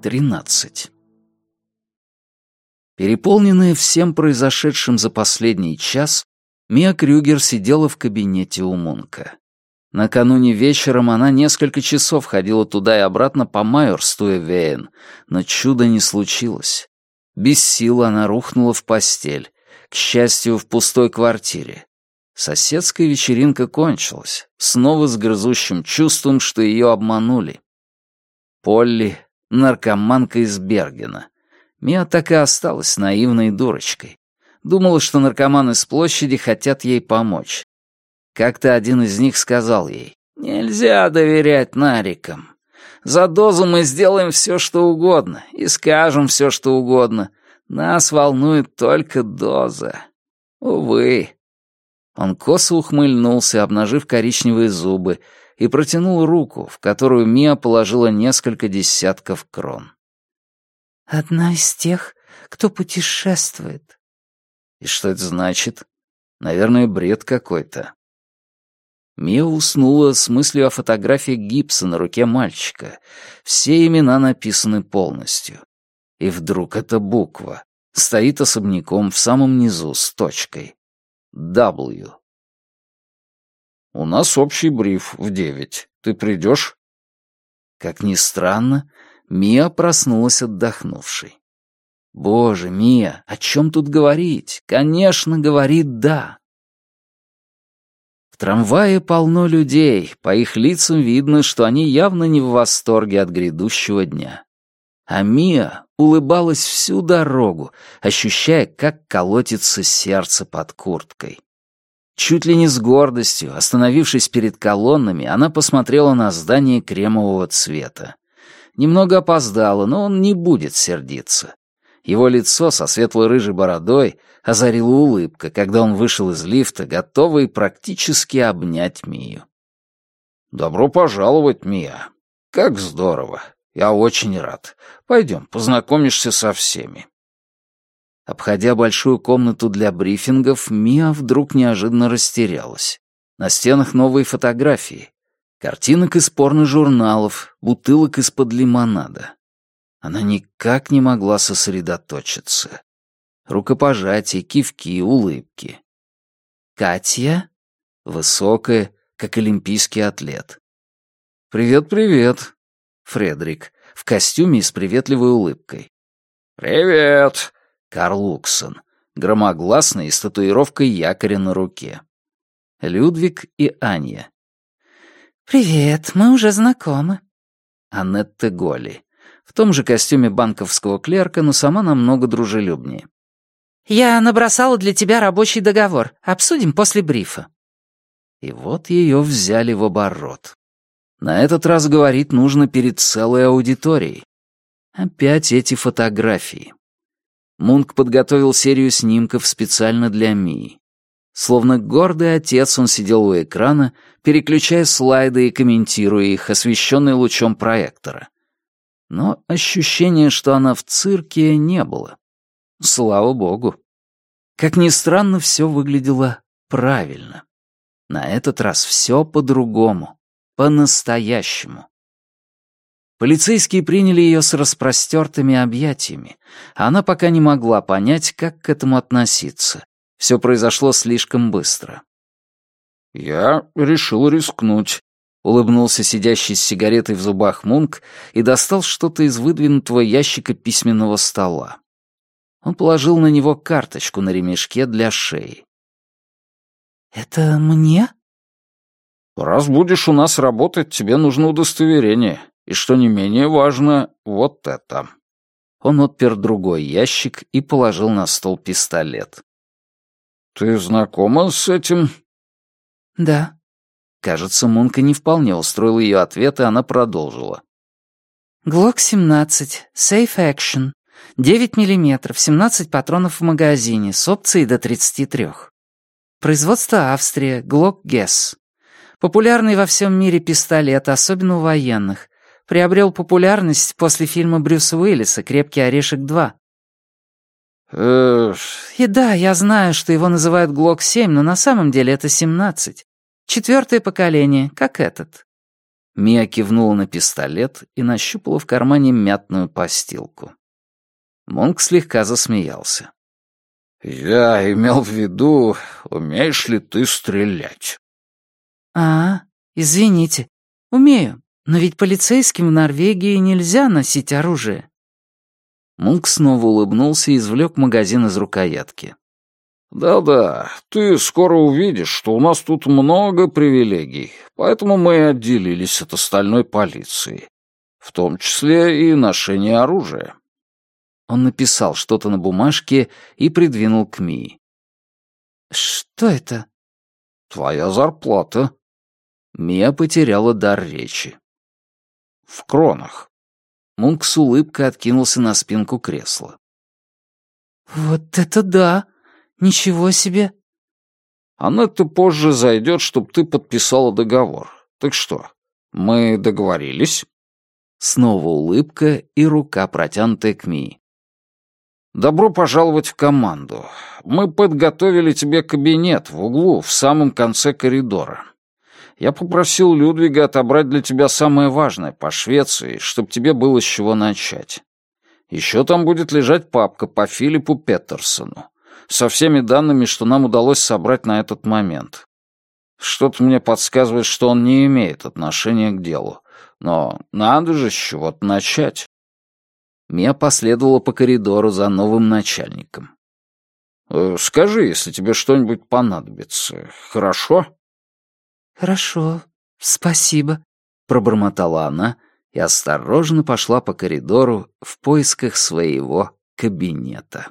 13. Переполненная всем произошедшим за последний час, Мия Крюгер сидела в кабинете у Мунка. Накануне вечером она несколько часов ходила туда и обратно по Майорсту и Вейн, но чуда не случилось. Без сил она рухнула в постель, к счастью, в пустой квартире. Соседская вечеринка кончилась, снова с грызущим чувством, что ее обманули. Полли — наркоманка из Бергена. Мия так и осталась наивной дурочкой. Думала, что наркоманы с площади хотят ей помочь. Как-то один из них сказал ей, «Нельзя доверять нарикам. За дозу мы сделаем все, что угодно, и скажем все, что угодно. Нас волнует только доза. Увы». Он косо ухмыльнулся, обнажив коричневые зубы, и протянул руку, в которую Мия положила несколько десятков крон. «Одна из тех, кто путешествует». «И что это значит? Наверное, бред какой-то». Мия уснула с мыслью о фотографии гипса на руке мальчика. Все имена написаны полностью. И вдруг эта буква стоит особняком в самом низу с точкой. W. «У нас общий бриф в девять. Ты придешь?» Как ни странно, Мия проснулась отдохнувшей. «Боже, Мия, о чем тут говорить? Конечно, говорит «да». В трамвае полно людей, по их лицам видно, что они явно не в восторге от грядущего дня. А Мия улыбалась всю дорогу, ощущая, как колотится сердце под курткой. Чуть ли не с гордостью, остановившись перед колоннами, она посмотрела на здание кремового цвета. Немного опоздала, но он не будет сердиться. Его лицо со светло-рыжей бородой озарила улыбка, когда он вышел из лифта, готовый практически обнять Мию. «Добро пожаловать, Мия. Как здорово. Я очень рад. Пойдем, познакомишься со всеми». Обходя большую комнату для брифингов, Мия вдруг неожиданно растерялась. На стенах новые фотографии. Картинок из порно-журналов, бутылок из-под лимонада. Она никак не могла сосредоточиться. Рукопожатия, кивки, улыбки. Катя? Высокая, как олимпийский атлет. «Привет-привет», Фредерик, в костюме и с приветливой улыбкой. «Привет!» Карл Уксон, громогласный и с татуировкой якоря на руке. Людвиг и Аня. «Привет, мы уже знакомы». Аннетта Голли, в том же костюме банковского клерка, но сама намного дружелюбнее. «Я набросала для тебя рабочий договор. Обсудим после брифа». И вот ее взяли в оборот. На этот раз говорить нужно перед целой аудиторией. Опять эти фотографии. Мунк подготовил серию снимков специально для Мии. Словно гордый отец он сидел у экрана, переключая слайды и комментируя их, освещенные лучом проектора. Но ощущения, что она в цирке, не было. Слава богу. Как ни странно, все выглядело правильно. На этот раз все по-другому. По-настоящему. Полицейские приняли ее с распростертыми объятиями. Она пока не могла понять, как к этому относиться. Все произошло слишком быстро. «Я решил рискнуть», — улыбнулся сидящий с сигаретой в зубах Мунк и достал что-то из выдвинутого ящика письменного стола. Он положил на него карточку на ремешке для шеи. «Это мне?» Раз будешь у нас работать, тебе нужно удостоверение. И что не менее важно, вот это». Он отпер другой ящик и положил на стол пистолет. «Ты знакома с этим?» «Да». Кажется, Мунка не вполне устроил ее ответ, и она продолжила. «Глок-17, Safe Action, 9 мм, 17 патронов в магазине, с опцией до 33. Производство Австрия, Глок Гесс. Популярный во всем мире пистолет, особенно у военных. Приобрел популярность после фильма Брюса Уиллиса «Крепкий орешек 2». И да, я знаю, что его называют Глок-7, но на самом деле это 17. Четвертое поколение, как этот. Мия кивнула на пистолет и нащупала в кармане мятную постилку. Монк слегка засмеялся. «Я имел в виду, умеешь ли ты стрелять?» «А, извините, умею, но ведь полицейским в Норвегии нельзя носить оружие». Мунк снова улыбнулся и извлек магазин из рукоятки. «Да-да, ты скоро увидишь, что у нас тут много привилегий, поэтому мы и отделились от остальной полиции, в том числе и ношение оружия». Он написал что-то на бумажке и придвинул к Мии. «Что это?» «Твоя зарплата». Мия потеряла дар речи. «В кронах». Мунк с улыбкой откинулся на спинку кресла. «Вот это да! Ничего себе!» «Анетта позже зайдет, чтобы ты подписала договор. Так что, мы договорились?» Снова улыбка и рука, протянутая к Мии. «Добро пожаловать в команду. Мы подготовили тебе кабинет в углу, в самом конце коридора. Я попросил Людвига отобрать для тебя самое важное по Швеции, чтобы тебе было с чего начать. Еще там будет лежать папка по Филиппу Петерсону со всеми данными, что нам удалось собрать на этот момент. Что-то мне подсказывает, что он не имеет отношения к делу. Но надо же с чего-то начать. Мия последовала по коридору за новым начальником. «Э, «Скажи, если тебе что-нибудь понадобится, хорошо?» «Хорошо, спасибо», — пробормотала она и осторожно пошла по коридору в поисках своего кабинета.